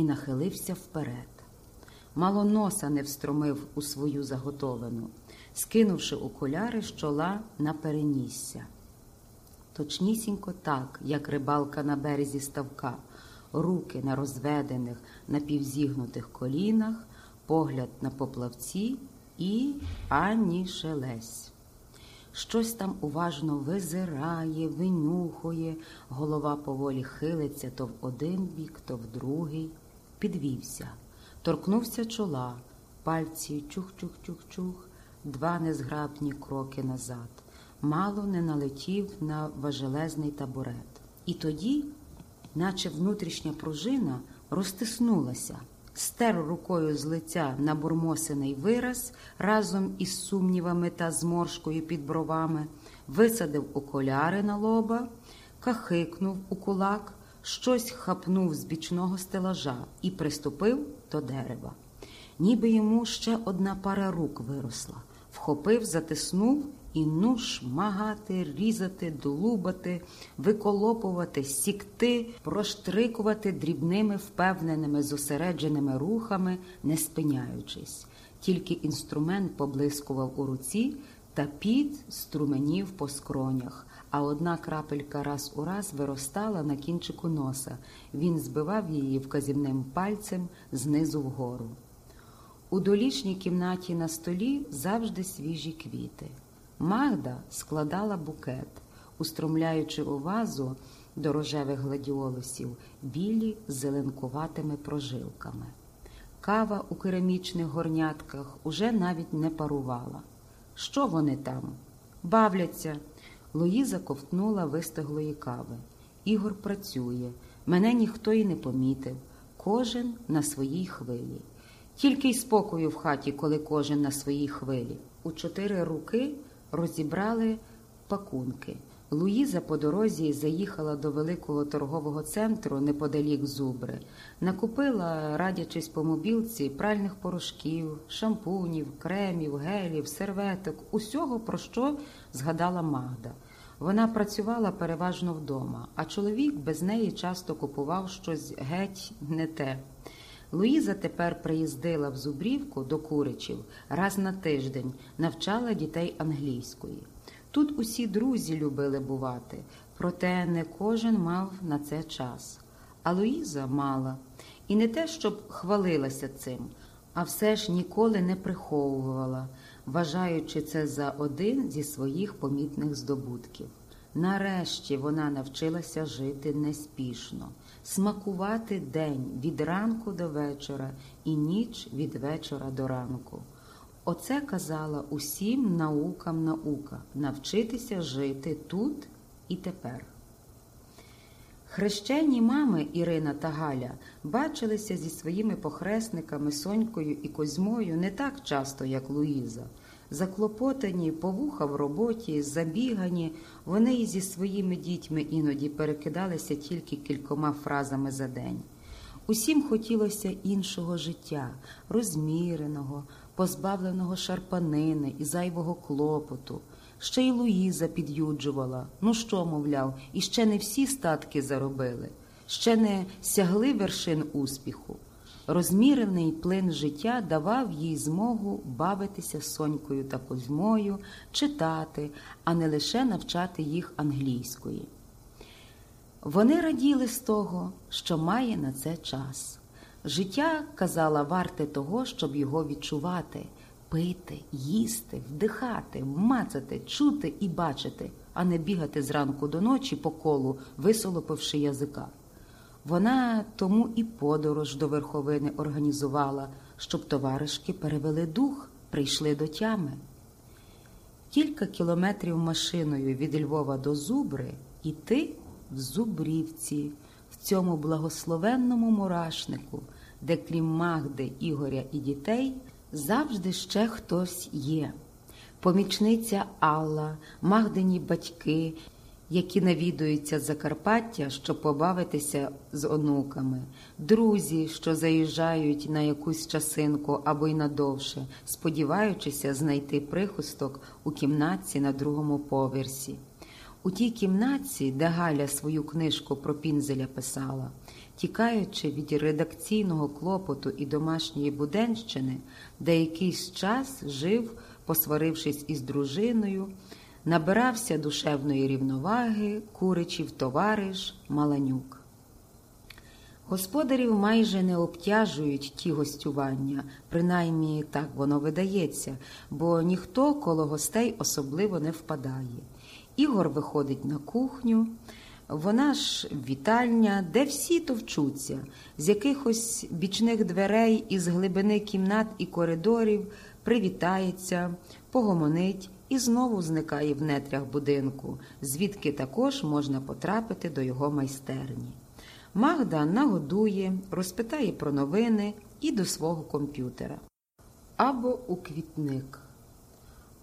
і нахилився вперед. Мало носа не встромив у свою заготовину, скинувши окуляри з чола на перенісся. Точнісінько так, як рибалка на березі ставка, руки на розведених, напівзігнутих колінах, погляд на поплавці і ані шелесь. Щось там уважно визирає, винюхує, голова поволі хилиться то в один бік, то в другий. Підвівся, торкнувся чола, пальці чух-чух-чух-чух, два незграбні кроки назад. Мало не налетів на важелезний табурет. І тоді, наче внутрішня пружина, розтиснулася стер рукою з лиця набурмосений вираз разом із сумнівами та зморшкою під бровами, висадив окуляри на лоба, кахикнув у кулак, щось хапнув з бічного стелажа і приступив до дерева. Ніби йому ще одна пара рук виросла, вхопив, затиснув і ну шмагати, різати, долубати, виколопувати, сікти, проштрикувати дрібними, впевненими, зосередженими рухами, не спиняючись. Тільки інструмент поблискував у руці та під струменів по скронях, а одна крапелька раз у раз виростала на кінчику носа. Він збивав її вказівним пальцем знизу вгору. У долішній кімнаті на столі завжди свіжі квіти. Магда складала букет, устромляючи у вазу до рожевих гладіолусів білі з зеленкуватими прожилками. Кава у керамічних горнятках уже навіть не парувала. Що вони там? Бавляться. Луїза ковтнула вистиглої кави. Ігор працює, мене ніхто й не помітив, кожен на своїй хвилі. Тільки й спокою в хаті, коли кожен на своїй хвилі. У чотири руки розібрали пакунки. Луїза по дорозі заїхала до великого торгового центру неподалік зубри, накупила, радячись по мобілці, пральних порошків, шампунів, кремів, гелів, серветок, усього, про що згадала Магда. Вона працювала переважно вдома, а чоловік без неї часто купував щось геть не те. Луїза тепер приїздила в Зубрівку до Куричів раз на тиждень, навчала дітей англійської. Тут усі друзі любили бувати, проте не кожен мав на це час. А Луїза мала. І не те, щоб хвалилася цим, а все ж ніколи не приховувала, вважаючи це за один зі своїх помітних здобутків. Нарешті вона навчилася жити неспішно, смакувати день від ранку до вечора і ніч від вечора до ранку. Оце казала усім наукам наука навчитися жити тут і тепер. Хрещені мами Ірина та Галя бачилися зі своїми похресниками Сонькою і Козьмою не так часто, як Луїза. Заклопотані, повуха в роботі, забігані, вони і зі своїми дітьми іноді перекидалися тільки кількома фразами за день. Усім хотілося іншого життя, розміреного, позбавленого шарпанини і зайвого клопоту. Ще й Луїза під'юджувала. Ну що, мовляв, і ще не всі статки заробили, ще не сягли вершин успіху. Розмірений плин життя давав їй змогу бавитися Сонькою та Козьмою, читати, а не лише навчати їх англійської. Вони раділи з того, що має на це час. Життя, казала, варте того, щоб його відчувати, пити, їсти, вдихати, мацати, чути і бачити, а не бігати зранку до ночі по колу, висолопивши язика. Вона тому і подорож до верховини організувала, щоб товаришки перевели дух, прийшли до тями. Кілька кілометрів машиною від Львова до Зубри і ти в Зубрівці, в цьому благословенному мурашнику, де крім Магди, Ігоря і дітей, завжди ще хтось є. Помічниця Алла, Магдині батьки які навідуються Закарпаття, щоб побавитися з онуками, друзі, що заїжджають на якусь часинку або й надовше, сподіваючися знайти прихисток у кімнатці на другому поверсі. У тій кімнатці, де Галя свою книжку про пінзеля писала, Тікаючи від редакційного клопоту і домашньої буденщини, деякийсь час жив, посварившись із дружиною, набирався душевної рівноваги, куричів товариш Маланюк. Господарів майже не обтяжують ті гостювання, принаймні так воно видається, бо ніхто коло гостей особливо не впадає. Ігор виходить на кухню, вона ж вітальня, де всі товчуться, з якихось бічних дверей із глибини кімнат і коридорів привітається, погомонить і знову зникає в нетрях будинку, звідки також можна потрапити до його майстерні. Магда нагодує, розпитає про новини і до свого комп'ютера. Або у квітник.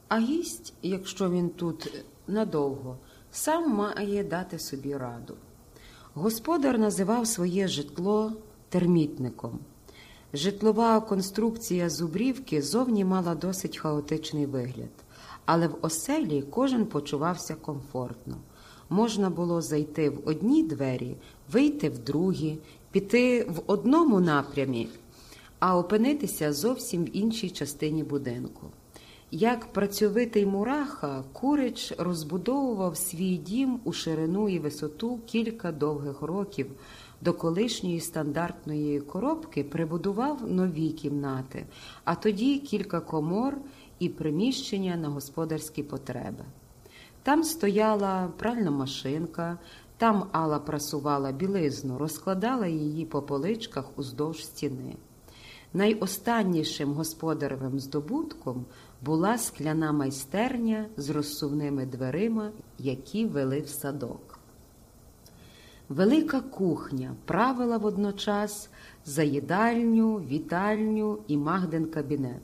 А гість, якщо він тут надовго, сам має дати собі раду. Господар називав своє житло термітником. Житлова конструкція зубрівки зовні мала досить хаотичний вигляд, але в оселі кожен почувався комфортно. Можна було зайти в одні двері, вийти в другі, піти в одному напрямі, а опинитися зовсім в іншій частині будинку. Як працьовитий мураха, Курич розбудовував свій дім у ширину і висоту кілька довгих років. До колишньої стандартної коробки прибудував нові кімнати, а тоді кілька комор і приміщення на господарські потреби. Там стояла пральна машинка, там Алла прасувала білизну, розкладала її по поличках уздовж стіни. Найостаннішим господаревим здобутком була скляна майстерня з розсувними дверима, які вели в садок. Велика кухня правила водночас заїдальню, вітальню і Магден кабінет.